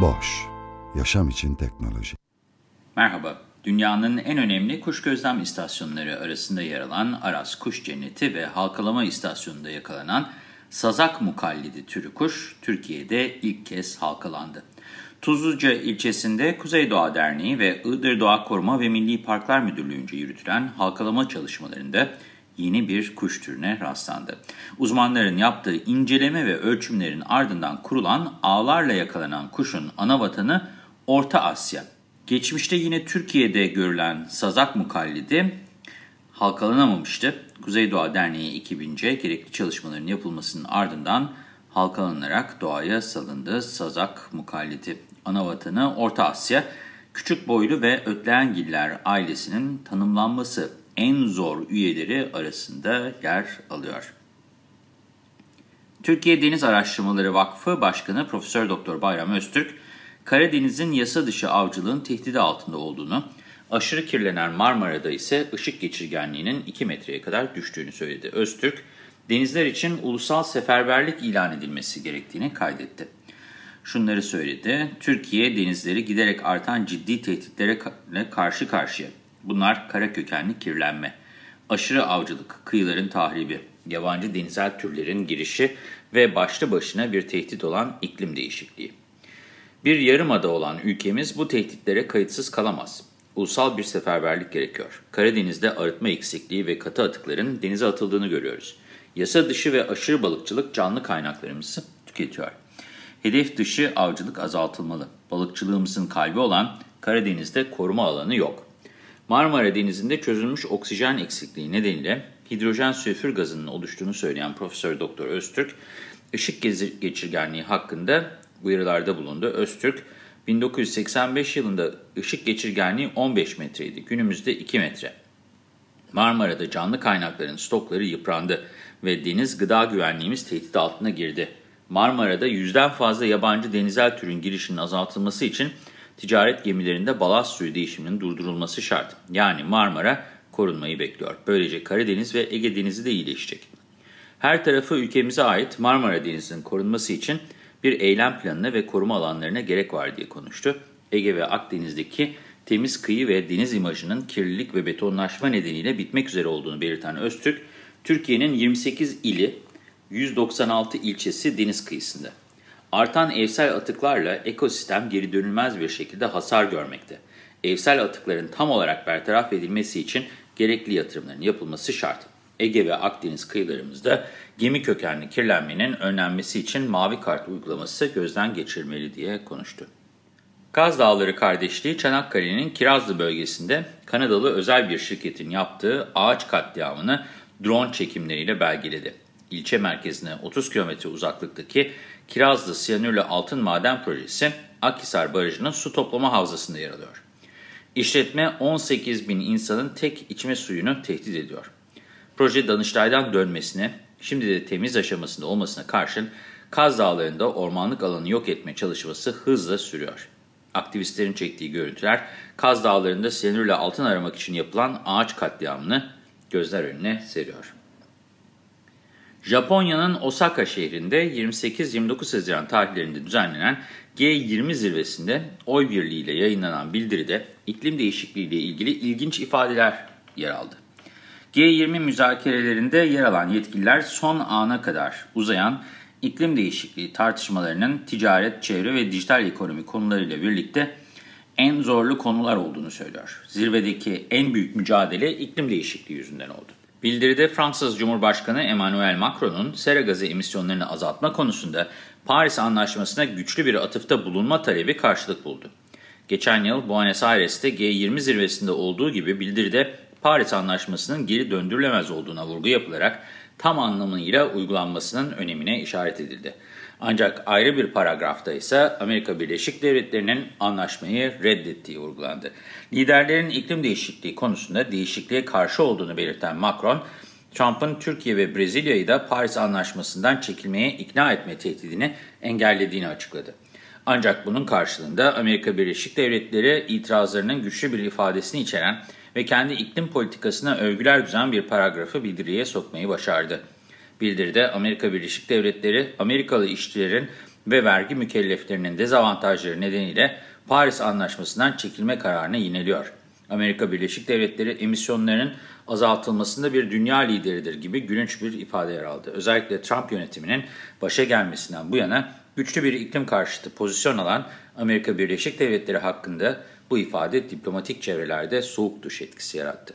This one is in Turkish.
Boş, yaşam için teknoloji. Merhaba, dünyanın en önemli kuş gözlem istasyonları arasında yer alan Aras Kuş Cenneti ve Halkalama İstasyonu'nda yakalanan sazak mukallidi türü kuş Türkiye'de ilk kez halkalandı. Tuzluca ilçesinde Kuzey Doğa Derneği ve Iğdır Doğa Koruma ve Milli Parklar Müdürlüğü'nce yürütülen halkalama çalışmalarında yeni bir kuş türüne rastlandı. Uzmanların yaptığı inceleme ve ölçümlerin ardından kurulan ağlarla yakalanan kuşun ana vatanı Orta Asya. Geçmişte yine Türkiye'de görülen sazak mukallidi halkalanamamıştı. Kuzey Doğa Derneği ekibince gerekli çalışmaların yapılmasının ardından halkalanarak doğaya salındı sazak mukallidi. Ana vatanı Orta Asya, küçük boylu ve ötleyengiller ailesinin tanımlanması en zor üyeleri arasında yer alıyor. Türkiye Deniz Araştırmaları Vakfı Başkanı Profesör Doktor Bayram Öztürk, Karadeniz'in yasa dışı avcılığın tehdidi altında olduğunu, aşırı kirlenen Marmara'da ise ışık geçirgenliğinin 2 metreye kadar düştüğünü söyledi. Öztürk, denizler için ulusal seferberlik ilan edilmesi gerektiğini kaydetti. Şunları söyledi, Türkiye denizleri giderek artan ciddi tehditlere karşı karşıya. Bunlar kara kökenli kirlenme, aşırı avcılık, kıyıların tahribi, yabancı denizel türlerin girişi ve başlı başına bir tehdit olan iklim değişikliği. Bir yarımada olan ülkemiz bu tehditlere kayıtsız kalamaz. Ulusal bir seferberlik gerekiyor. Karadeniz'de arıtma eksikliği ve katı atıkların denize atıldığını görüyoruz. Yasa dışı ve aşırı balıkçılık canlı kaynaklarımızı tüketiyor. Hedef dışı avcılık azaltılmalı. Balıkçılığımızın kalbi olan Karadeniz'de koruma alanı yok. Marmara Denizi'nde çözülmüş oksijen eksikliği nedeniyle hidrojen sülfür gazının oluştuğunu söyleyen Profesör Doktor Öztürk, ışık geçirgenliği hakkında uyarılarda bulundu. Öztürk, 1985 yılında ışık geçirgenliği 15 metreydi, günümüzde 2 metre. Marmara'da canlı kaynakların stokları yıprandı ve deniz gıda güvenliğimiz tehdit altına girdi. Marmara'da yüzden fazla yabancı denizel türün girişinin azaltılması için ticaret gemilerinde balast suyu değişiminin durdurulması şart. Yani Marmara korunmayı bekliyor. Böylece Karadeniz ve Ege Denizi de iyileşecek. Her tarafı ülkemize ait Marmara Denizi'nin korunması için bir eylem planına ve koruma alanlarına gerek var diye konuştu. Ege ve Akdeniz'deki temiz kıyı ve deniz imajının kirlilik ve betonlaşma nedeniyle bitmek üzere olduğunu belirten Öztürk, Türkiye'nin 28 ili, 196 ilçesi deniz kıyısında. Artan evsel atıklarla ekosistem geri dönülmez bir şekilde hasar görmekte. Evsel atıkların tam olarak bertaraf edilmesi için gerekli yatırımların yapılması şart. Ege ve Akdeniz kıyılarımızda gemi kökenli kirlenmenin önlenmesi için Mavi Kart uygulaması gözden geçirmeli diye konuştu. Kaz Dağları Kardeşliği Çanakkale'nin Kirazlı bölgesinde Kanadalı özel bir şirketin yaptığı ağaç katliamını drone çekimleriyle belgeledi. İlçe merkezine 30 kilometre uzaklıktaki Kirazlı Siyanürlü Altın Maden Projesi Akhisar Barajı'nın su toplama havzasında yer alıyor. İşletme 18 bin insanın tek içme suyunu tehdit ediyor. Proje Danıştay'dan dönmesine, şimdi de temiz aşamasında olmasına karşın Kaz Dağları'nda ormanlık alanı yok etme çalışması hızla sürüyor. Aktivistlerin çektiği görüntüler Kaz Dağları'nda siyanürle altın aramak için yapılan ağaç katliamını gözler önüne seriyor. Japonya'nın Osaka şehrinde 28-29 Haziran tarihlerinde düzenlenen G20 zirvesinde oy birliğiyle yayınlanan bildiride iklim değişikliği ile ilgili ilginç ifadeler yer aldı. G20 müzakerelerinde yer alan yetkililer son ana kadar uzayan iklim değişikliği tartışmalarının ticaret, çevre ve dijital ekonomi konularıyla birlikte en zorlu konular olduğunu söylüyor. Zirvedeki en büyük mücadele iklim değişikliği yüzünden oldu. Bildiride Fransız Cumhurbaşkanı Emmanuel Macron'un sera gazı emisyonlarını azaltma konusunda Paris Anlaşması'na güçlü bir atıfta bulunma talebi karşılık buldu. Geçen yıl Buenos Aires'te G20 zirvesinde olduğu gibi bildiride Paris Anlaşması'nın geri döndürülemez olduğuna vurgu yapılarak tam anlamıyla uygulanmasının önemine işaret edildi. Ancak ayrı bir paragrafta ise Amerika Birleşik Devletleri'nin anlaşmayı reddettiği vurgulandı. Liderlerin iklim değişikliği konusunda değişikliğe karşı olduğunu belirten Macron, Trump'ın Türkiye ve Brezilya'yı da Paris Anlaşması'ndan çekilmeye ikna etme tehdidini engellediğini açıkladı. Ancak bunun karşılığında Amerika Birleşik Devletleri itirazlarının güçlü bir ifadesini içeren ve kendi iklim politikasına övgüler düzen bir paragrafı bildiriye sokmayı başardı. Bildiride Amerika Birleşik Devletleri, Amerikalı işçilerin ve vergi mükelleflerinin dezavantajları nedeniyle Paris Anlaşması'ndan çekilme kararını yineliyor. Amerika Birleşik Devletleri emisyonlarının azaltılmasında bir dünya lideridir gibi gülünç bir ifade yer aldı. Özellikle Trump yönetiminin başa gelmesinden bu yana güçlü bir iklim karşıtı pozisyon alan Amerika Birleşik Devletleri hakkında bu ifade diplomatik çevrelerde soğuk duş etkisi yarattı.